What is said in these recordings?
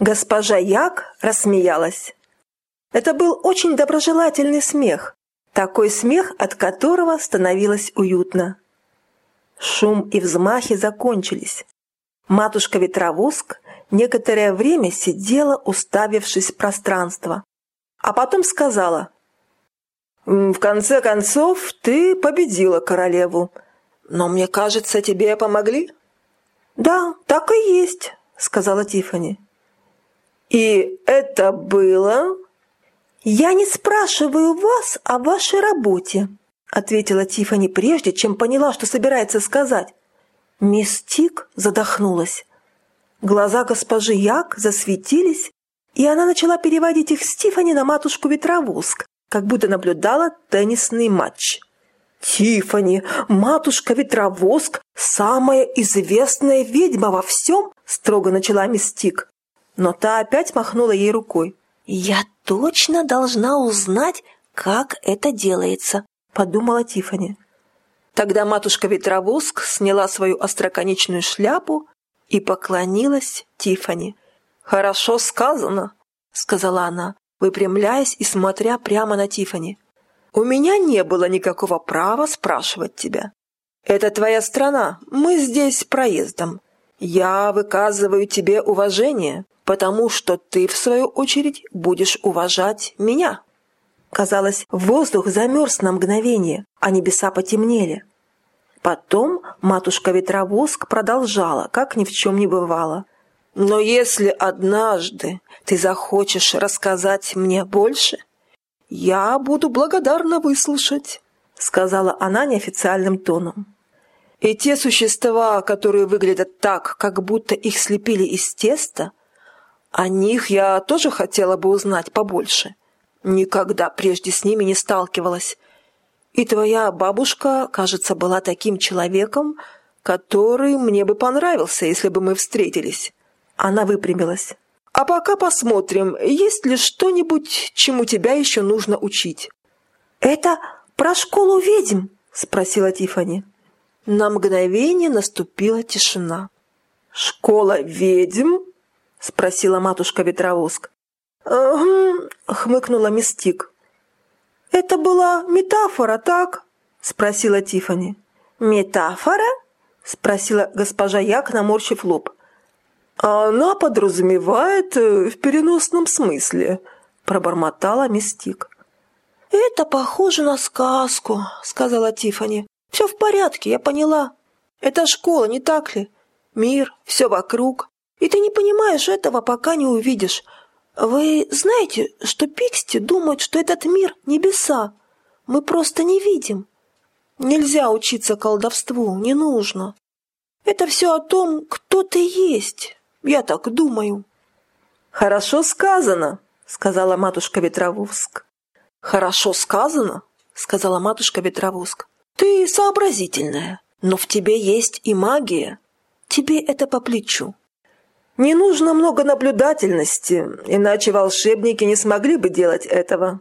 Госпожа Як рассмеялась. Это был очень доброжелательный смех, такой смех, от которого становилось уютно. Шум и взмахи закончились. Матушка Ветровоск некоторое время сидела, уставившись в пространство, а потом сказала, «В конце концов, ты победила королеву, но мне кажется, тебе помогли?» «Да, так и есть», — сказала Тифани. «И это было...» «Я не спрашиваю вас о вашей работе», — ответила Тифани прежде, чем поняла, что собирается сказать. Мисс Тик задохнулась. Глаза госпожи Як засветились, и она начала переводить их с Тифани на матушку Ветровоск, как будто наблюдала теннисный матч. «Тифани, матушка Ветровоск, самая известная ведьма во всем?» – строго начала мисс Тик. Но та опять махнула ей рукой. «Я точно должна узнать, как это делается», – подумала Тифани. Тогда матушка Ветровоск сняла свою остроконечную шляпу и поклонилась Тифани. «Хорошо сказано», — сказала она, выпрямляясь и смотря прямо на Тифани. «У меня не было никакого права спрашивать тебя. Это твоя страна, мы здесь проездом. Я выказываю тебе уважение, потому что ты, в свою очередь, будешь уважать меня». Казалось, воздух замерз на мгновение, а небеса потемнели. Потом матушка Ветровоск продолжала, как ни в чем не бывало. «Но если однажды ты захочешь рассказать мне больше, я буду благодарна выслушать», — сказала она неофициальным тоном. «И те существа, которые выглядят так, как будто их слепили из теста, о них я тоже хотела бы узнать побольше. Никогда прежде с ними не сталкивалась. И твоя бабушка, кажется, была таким человеком, который мне бы понравился, если бы мы встретились». Она выпрямилась. «А пока посмотрим, есть ли что-нибудь, чему тебя еще нужно учить». «Это про школу ведьм?» – спросила Тифани. На мгновение наступила тишина. «Школа ведьм?» – спросила матушка Ветровоск. «Угу», – хмыкнула Мистик. «Это была метафора, так?» – спросила Тифани. «Метафора?» – спросила госпожа Як, наморщив лоб. «Она подразумевает э, в переносном смысле», – пробормотала Мистик. «Это похоже на сказку», – сказала Тифани. «Все в порядке, я поняла. Это школа, не так ли? Мир, все вокруг. И ты не понимаешь этого, пока не увидишь. Вы знаете, что Пиксти думают, что этот мир – небеса? Мы просто не видим. Нельзя учиться колдовству, не нужно. Это все о том, кто ты есть. Я так думаю». «Хорошо сказано», — сказала матушка Ветровуск. «Хорошо сказано», — сказала матушка Ветровуск. «Ты сообразительная, но в тебе есть и магия. Тебе это по плечу. Не нужно много наблюдательности, иначе волшебники не смогли бы делать этого».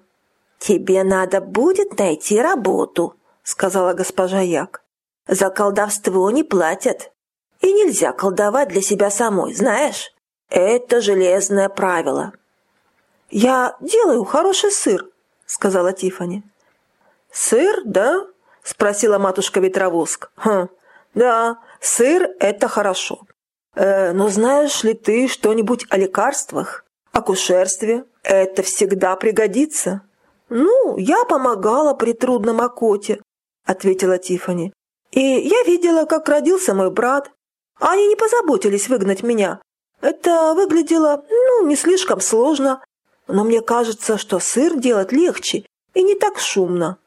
«Тебе надо будет найти работу», — сказала госпожа Як. «За колдовство не платят. И нельзя колдовать для себя самой, знаешь? Это железное правило». «Я делаю хороший сыр», — сказала Тифани. «Сыр, да?» — спросила матушка Ветровоск. «Хм, да, сыр — это хорошо. Э, но знаешь ли ты что-нибудь о лекарствах, о кушерстве? Это всегда пригодится». «Ну, я помогала при трудном окоте», — ответила Тифани. «И я видела, как родился мой брат. Они не позаботились выгнать меня. Это выглядело, ну, не слишком сложно. Но мне кажется, что сыр делать легче и не так шумно».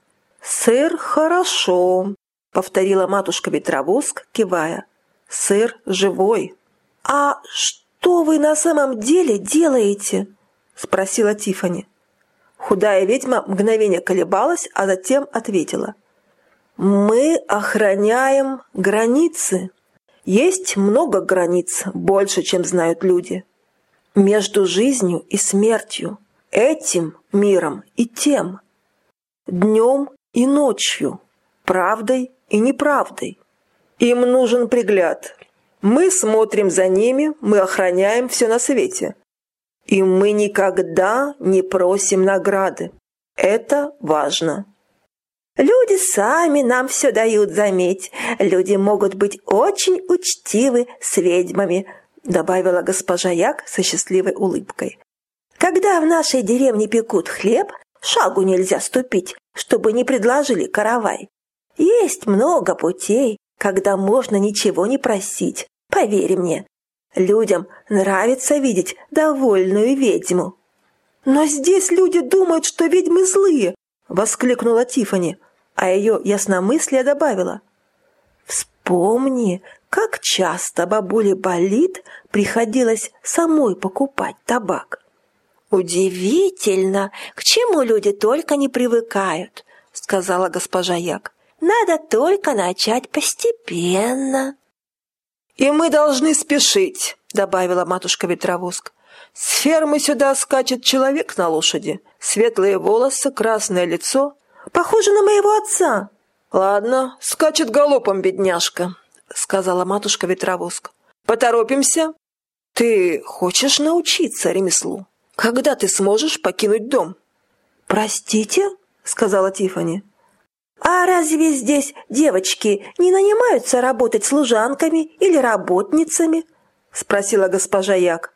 «Сыр хорошо», — повторила матушка Ветровоск, кивая. «Сыр живой». «А что вы на самом деле делаете?» — спросила Тифани. Худая ведьма мгновение колебалась, а затем ответила. «Мы охраняем границы. Есть много границ, больше, чем знают люди. Между жизнью и смертью, этим миром и тем, днем и ночью, правдой и неправдой. Им нужен пригляд. Мы смотрим за ними, мы охраняем все на свете. И мы никогда не просим награды. Это важно. Люди сами нам все дают, заметь. Люди могут быть очень учтивы с ведьмами, добавила госпожа Як со счастливой улыбкой. Когда в нашей деревне пекут хлеб, шагу нельзя ступить, чтобы не предложили каравай. Есть много путей, когда можно ничего не просить, поверь мне. Людям нравится видеть довольную ведьму. «Но здесь люди думают, что ведьмы злые!» — воскликнула Тифани, а ее ясномыслие добавила. «Вспомни, как часто бабуле болит приходилось самой покупать табак». «Удивительно, к чему люди только не привыкают», — сказала госпожа Як. «Надо только начать постепенно». «И мы должны спешить», — добавила матушка Ветровоск. С фермы сюда скачет человек на лошади. Светлые волосы, красное лицо. Похоже на моего отца. Ладно, скачет галопом, бедняжка, сказала матушка Ветровоск. Поторопимся. Ты хочешь научиться ремеслу? Когда ты сможешь покинуть дом? Простите, сказала Тифани. А разве здесь девочки не нанимаются работать служанками или работницами? спросила госпожа Як.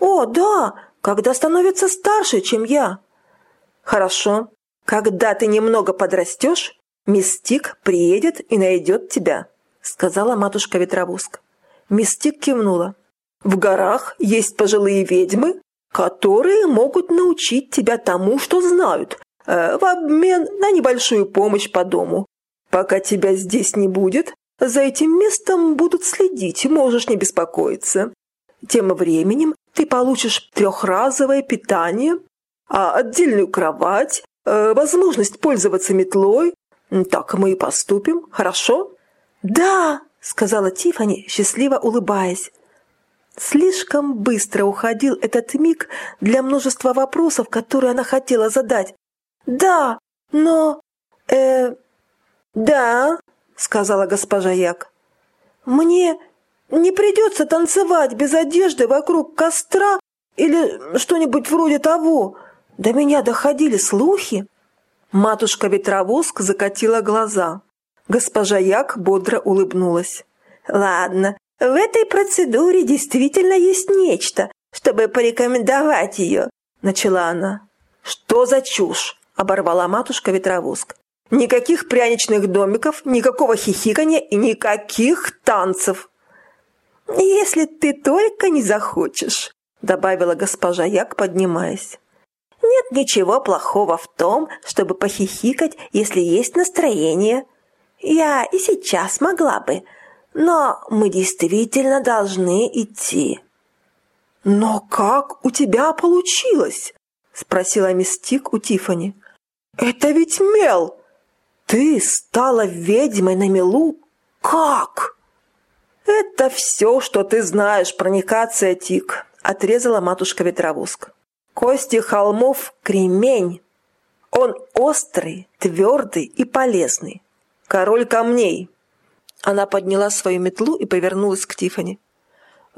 «О, да, когда становится старше, чем я». «Хорошо. Когда ты немного подрастешь, Мистик приедет и найдет тебя», — сказала матушка Ветровуск. Мистик кивнула. «В горах есть пожилые ведьмы, которые могут научить тебя тому, что знают, в обмен на небольшую помощь по дому. Пока тебя здесь не будет, за этим местом будут следить, можешь не беспокоиться. Тем временем ты получишь трехразовое питание, а отдельную кровать, э, возможность пользоваться метлой. Так мы и поступим, хорошо? Да, сказала Тифани, счастливо улыбаясь. Слишком быстро уходил этот миг для множества вопросов, которые она хотела задать. «Да, но... э... да», — сказала госпожа Як. «Мне не придется танцевать без одежды вокруг костра или что-нибудь вроде того. До меня доходили слухи. Матушка Ветровоск закатила глаза. Госпожа Як бодро улыбнулась. «Ладно, в этой процедуре действительно есть нечто, чтобы порекомендовать ее», — начала она. «Что за чушь?» — оборвала матушка Ветровоск. «Никаких пряничных домиков, никакого хихикания и никаких танцев!» «Если ты только не захочешь», — добавила госпожа Як, поднимаясь. «Нет ничего плохого в том, чтобы похихикать, если есть настроение. Я и сейчас могла бы, но мы действительно должны идти». «Но как у тебя получилось?» — спросила Мистик у Тифани. «Это ведь мел! Ты стала ведьмой на мелу? Как?» «Это все, что ты знаешь, проникация тик», — отрезала матушка Ветровуск. «Кости холмов — кремень. Он острый, твердый и полезный. Король камней». Она подняла свою метлу и повернулась к Тифани.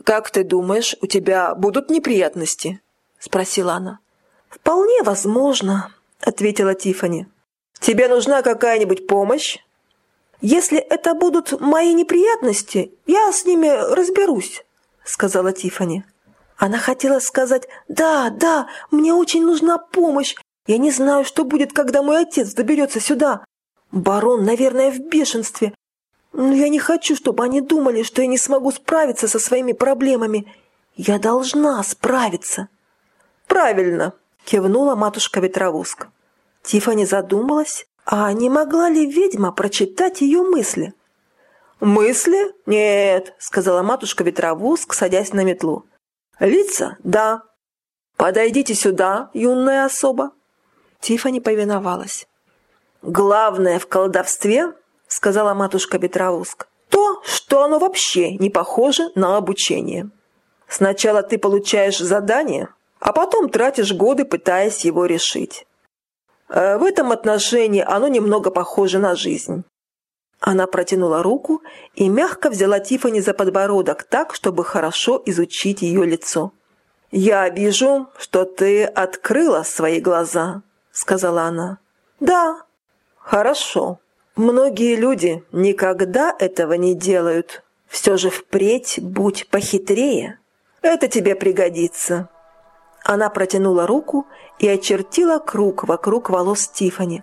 «Как ты думаешь, у тебя будут неприятности?» — спросила она. «Вполне возможно», — ответила Тифани. «Тебе нужна какая-нибудь помощь?» «Если это будут мои неприятности, я с ними разберусь», — сказала Тифани. Она хотела сказать «Да, да, мне очень нужна помощь. Я не знаю, что будет, когда мой отец доберется сюда. Барон, наверное, в бешенстве. Но я не хочу, чтобы они думали, что я не смогу справиться со своими проблемами. Я должна справиться». «Правильно», — кивнула матушка Ветровуск. Тифани задумалась, а не могла ли ведьма прочитать ее мысли? «Мысли? Нет», — сказала матушка Ветровуск, садясь на метлу. «Лица? Да. Подойдите сюда, юная особа». Тифани повиновалась. «Главное в колдовстве, — сказала матушка Ветровуск, — то, что оно вообще не похоже на обучение. Сначала ты получаешь задание, а потом тратишь годы, пытаясь его решить. Э, в этом отношении оно немного похоже на жизнь. Она протянула руку и мягко взяла Тифани за подбородок так, чтобы хорошо изучить ее лицо. «Я вижу, что ты открыла свои глаза», — сказала она. «Да, хорошо. Многие люди никогда этого не делают. Все же впредь будь похитрее. Это тебе пригодится». Она протянула руку и очертила круг вокруг волос Тифани,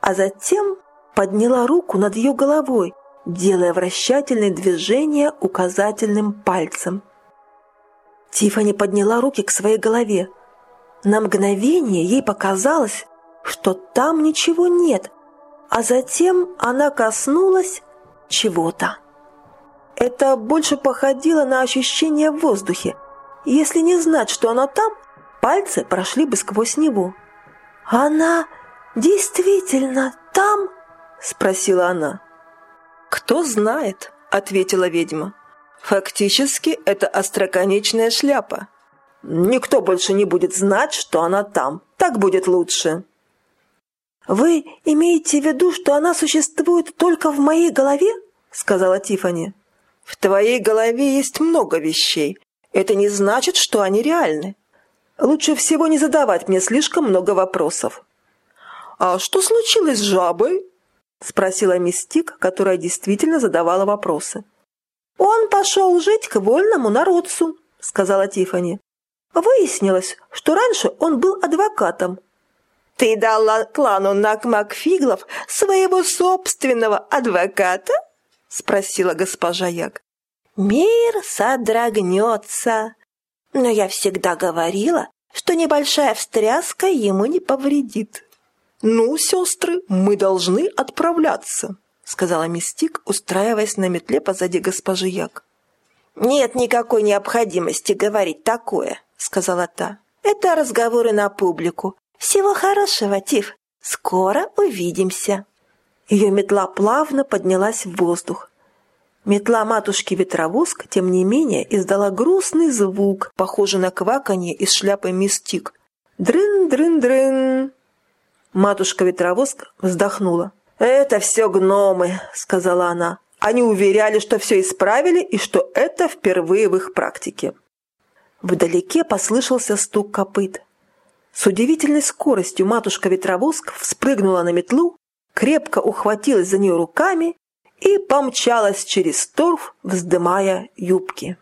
а затем подняла руку над ее головой, делая вращательные движения указательным пальцем. Тифани подняла руки к своей голове. На мгновение ей показалось, что там ничего нет, а затем она коснулась чего-то. Это больше походило на ощущение в воздухе. Если не знать, что она там, пальцы прошли бы сквозь него. «Она действительно там?» – спросила она. «Кто знает», — ответила ведьма. «Фактически это остроконечная шляпа. Никто больше не будет знать, что она там. Так будет лучше». «Вы имеете в виду, что она существует только в моей голове?» — сказала Тифани. «В твоей голове есть много вещей. Это не значит, что они реальны. Лучше всего не задавать мне слишком много вопросов». «А что случилось с жабой?» — спросила Мистик, которая действительно задавала вопросы. «Он пошел жить к вольному народцу», — сказала Тифани. Выяснилось, что раньше он был адвокатом. «Ты дала клану Накмакфиглов своего собственного адвоката?» — спросила госпожа Як. «Мир содрогнется. Но я всегда говорила, что небольшая встряска ему не повредит». «Ну, сестры, мы должны отправляться», — сказала Мистик, устраиваясь на метле позади госпожи Як. «Нет никакой необходимости говорить такое», — сказала та. «Это разговоры на публику. Всего хорошего, Тиф. Скоро увидимся». Ее метла плавно поднялась в воздух. Метла матушки Ветровоск, тем не менее, издала грустный звук, похожий на кваканье из шляпы мистик. «Дрын-дрын-дрын!» Матушка Ветровоск вздохнула. «Это все гномы», — сказала она. «Они уверяли, что все исправили и что это впервые в их практике». Вдалеке послышался стук копыт. С удивительной скоростью матушка Ветровоск вспрыгнула на метлу, крепко ухватилась за нее руками и помчалась через торф, вздымая юбки.